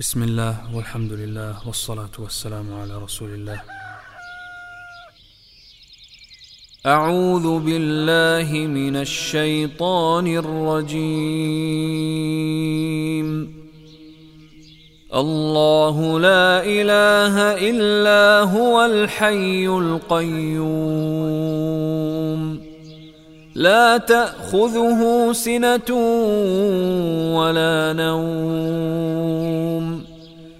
بسم الله والحمد لله والصلاة والسلام على رسول الله. أعوذ بالله من الشيطان الرجيم. الله لا إله إلا هو الحي القيوم. لا تأخذه سنة ولا نوم.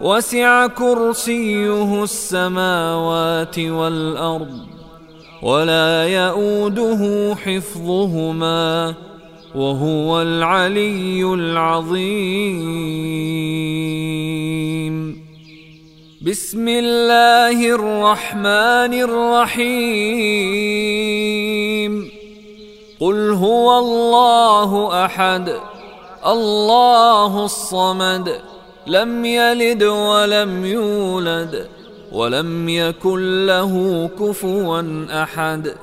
وسع كرسيه السماوات والأرض ولا يؤوده حفظهما وهو العلي العظيم. بسم الله الرحمن الرحيم. قل هو الله أحد الله الصمد لم يلد ولم يولد ولم يكن له كفوا أحد.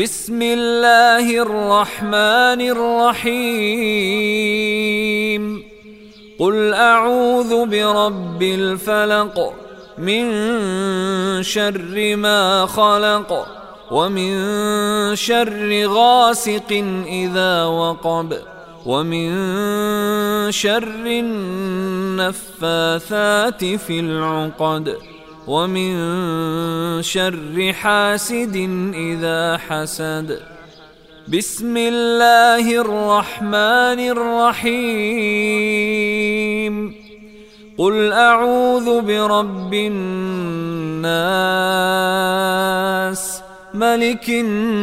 بسم الله الرحمن الرحيم. قل أعوذ برب الفلق من شر ما خلق ومن شر غاسق إذا وقب. ومن شر النفاثات في العقد ومن شر حاسد إذا حسد. بسم الله الرحمن الرحيم. قل أعوذ برب الناس ملك الناس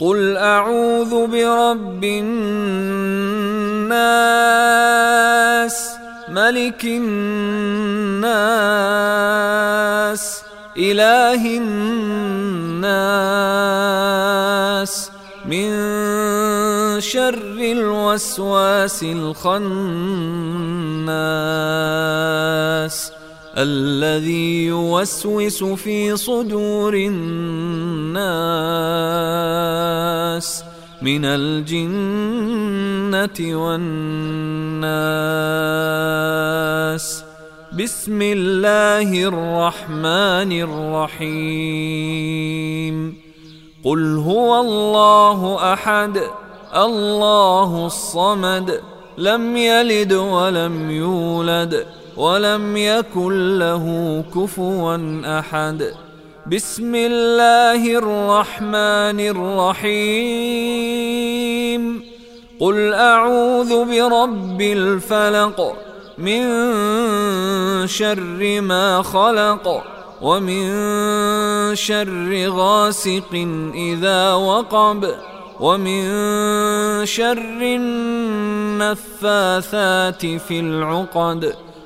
قل اعوذ برب الناس ملك الناس اله الناس. من شر الوسواس الخناس. الذي يوسوس في صدور الناس من الجنة والناس. بسم الله الرحمن الرحيم. قل هو الله أحد الله الصمد لم يلد ولم يولد. ولم يكن له كفوا أحد. بسم الله الرحمن الرحيم. قل أعوذ برب الفلق من شر ما خلق ومن شر غاسق إذا وقب ومن شر النفاثات في العقد.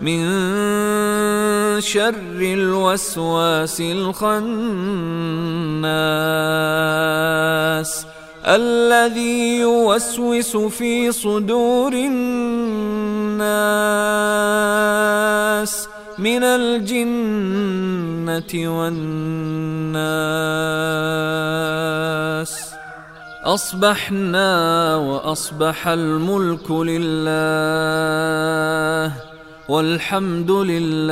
من شر الوسواس الخناس الذي يوسوس في صدور الناس من الجنة والناس. أصبحنا وأصبح الملك لله. والحمد لله.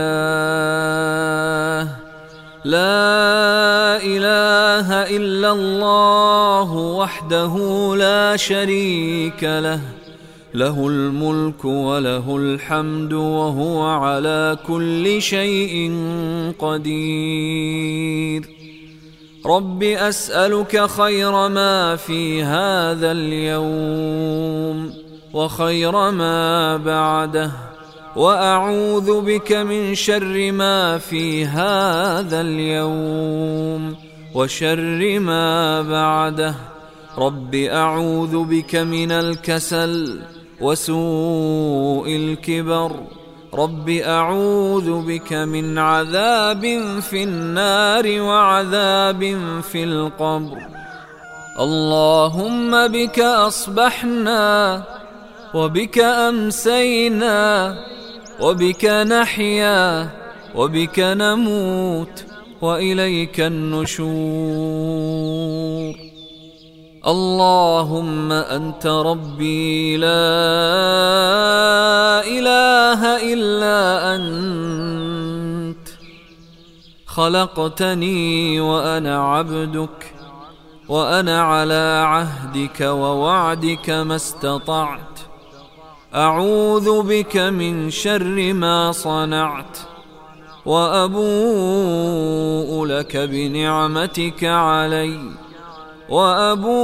لا إله إلا الله وحده لا شريك له. له الملك وله الحمد وهو على كل شيء قدير. رب أسألك خير ما في هذا اليوم وخير ما بعده. وأعوذ بك من شر ما في هذا اليوم وشر ما بعده. رب أعوذ بك من الكسل وسوء الكبر. رب أعوذ بك من عذاب في النار وعذاب في القبر. اللهم بك أصبحنا وبك أمسينا وبك نحيا وبك نموت وإليك النشور. اللهم أنت ربي لا إله إلا أنت. خلقتني وأنا عبدك وأنا على عهدك ووعدك ما استطعت. أعوذ بك من شر ما صنعت وأبوء لك بنعمتك عليّ وأبوء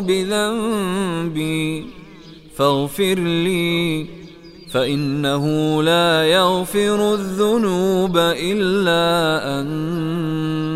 بذنبي فاغفر لي فإنه لا يغفر الذنوب إلا أنت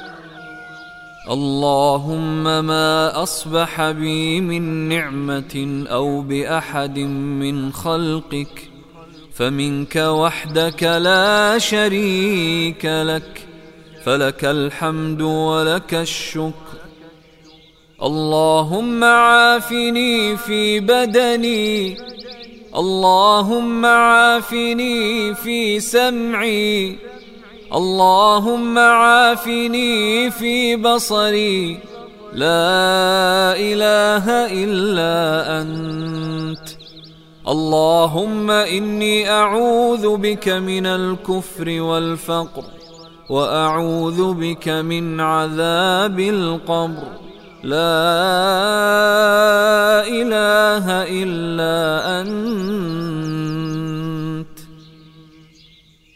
اللهم ما أصبح بي من نعمة أو بأحد من خلقك فمنك وحدك لا شريك لك فلك الحمد ولك الشكر. اللهم عافني في بدني اللهم عافني في سمعي اللهم عافني في بصري. لا إله إلا أنت. اللهم إني أعوذ بك من الكفر والفقر وأعوذ بك من عذاب القبر. لا إله إلا أنت.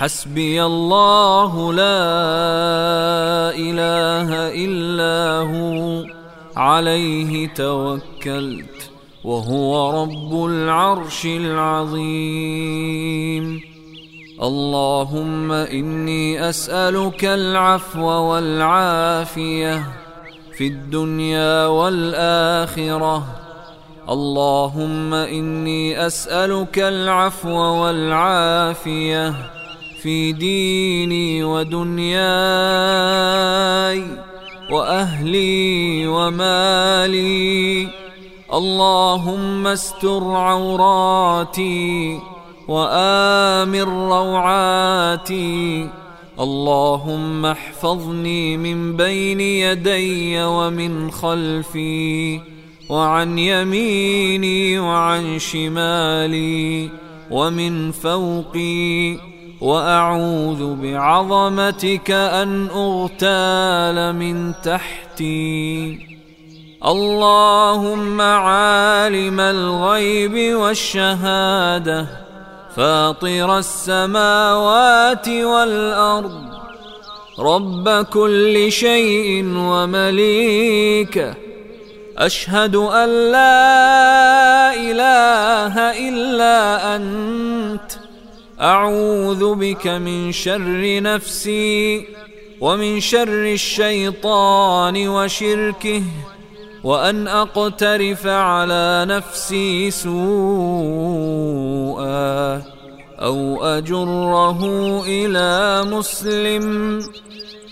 حسبي الله لا إله إلا هو عليه توكلت وهو رب العرش العظيم. اللهم إني أسألك العفو والعافية في الدنيا والآخرة. اللهم إني أسألك العفو والعافية في ديني ودنياي وأهلي ومالي. اللهم استر عوراتي وآمن روعاتي. اللهم احفظني من بين يدي ومن خلفي وعن يميني وعن شمالي ومن فوقي. وأعوذ بعظمتك أن أغتال من تحتي. اللهم عالم الغيب والشهادة فاطر السماوات والأرض. رب كل شيء ومليكه أشهد أن لا إله إلا أنت. أعوذ بك من شر نفسي ومن شر الشيطان وشركه وأن أقترف على نفسي سوءا أو أجره إلى مسلم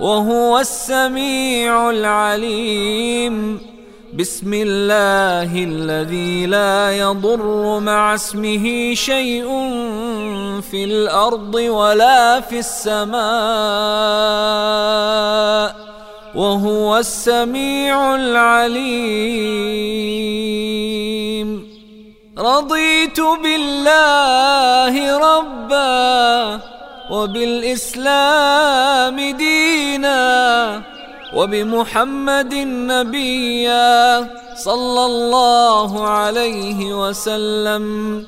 وهو السميع العليم. بسم الله الذي لا يضر مع اسمه شيء في الأرض ولا في السماء. وهو السميع العليم. رضيت بالله ربا. وبالإسلام دينا وبمحمد نبيا صلى الله عليه وسلم.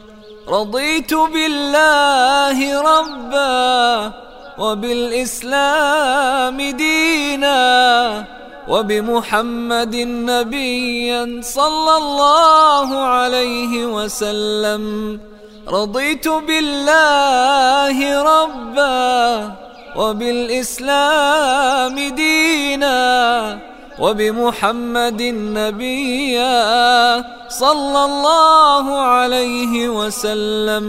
رضيت بالله ربا وبالإسلام دينا وبمحمد نبيا صلى الله عليه وسلم. رضيت بالله ربا وبالإسلام دينا وبمحمد نبيا صلى الله عليه وسلم.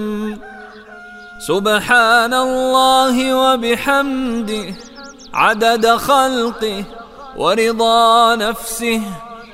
سبحان الله وبحمده عدد خلقه ورضا نفسه.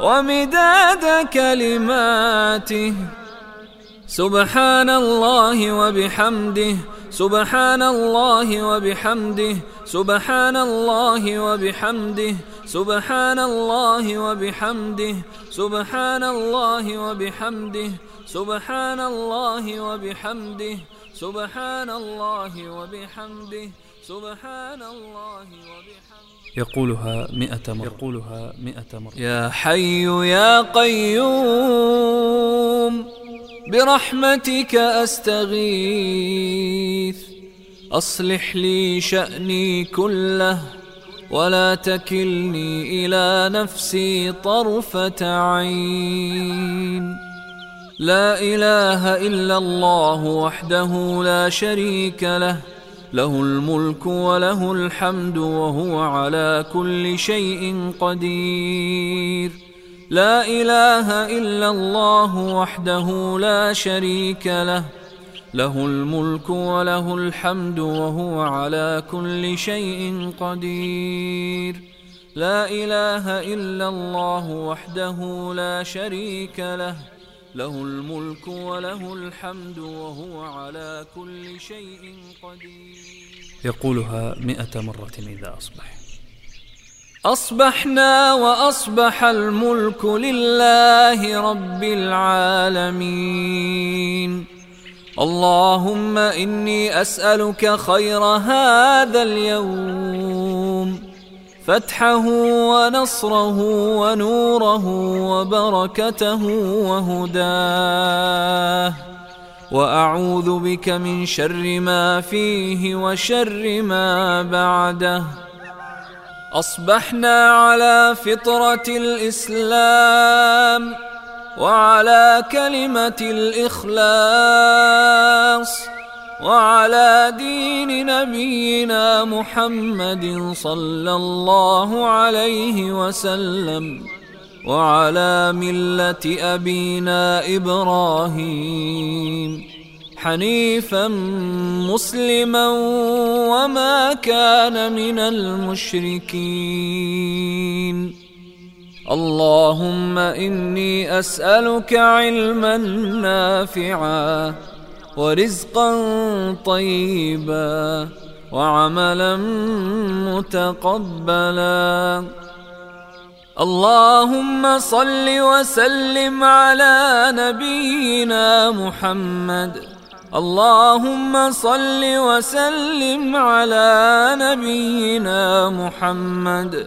ومداد كلماته. سبحان الله وبحمده سبحان الله وبحمده سبحان الله وبحمده سبحان الله وبحمده سبحان الله وبحمده سبحان الله وبحمده سبحان الله وبحمده سبحان الله وبحمده. يقولها مئة مرة. يقولها مئة مرة. يا حي يا قيوم برحمتك أستغيث. أصلح لي شأني كله ولا تكلني إلى نفسي طرفة عين. لا إله إلا الله وحده لا شريك له له الملك وله الحمد وهو على كل شيء قدير. لا إله إلا الله وحده لا شريك له. له الملك وله الحمد وهو على كل شيء قدير. لا إله إلا الله وحده لا شريك له. له الملك وله الحمد وهو على كل شيء قدير. يقولها مئة مرة إذا أصبح. أصبحنا وأصبح الملك لله رب العالمين. اللهم إني أسألك خير هذا اليوم. فتحه ونصره ونوره وبركته وهداه. وأعوذ بك من شر ما فيه وشر ما بعده. أصبحنا على فطرة الإسلام وعلى كلمة الإخلاص. وعلى دين نبينا محمد صلى الله عليه وسلم وعلى ملة أبينا إبراهيم حنيفا مسلما وما كان من المشركين. اللهم إني أسألك علما نافعا ورزقا طيبا وعملا متقبلا. اللهم صل وسلم على نبينا محمد. اللهم صل وسلم على نبينا محمد.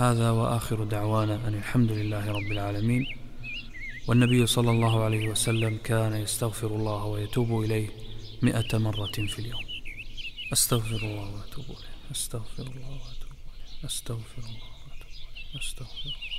هذا وآخر دعوانا أن الحمد لله رب العالمين والنبي صلى الله عليه وسلم كان يستغفر الله ويتوب إليه مئة مرة في اليوم. أستغفر الله وأتوب إليه. أستغفر الله وأتوب إليه. أستغفر الله وأتوب إليه. أستغفر الله.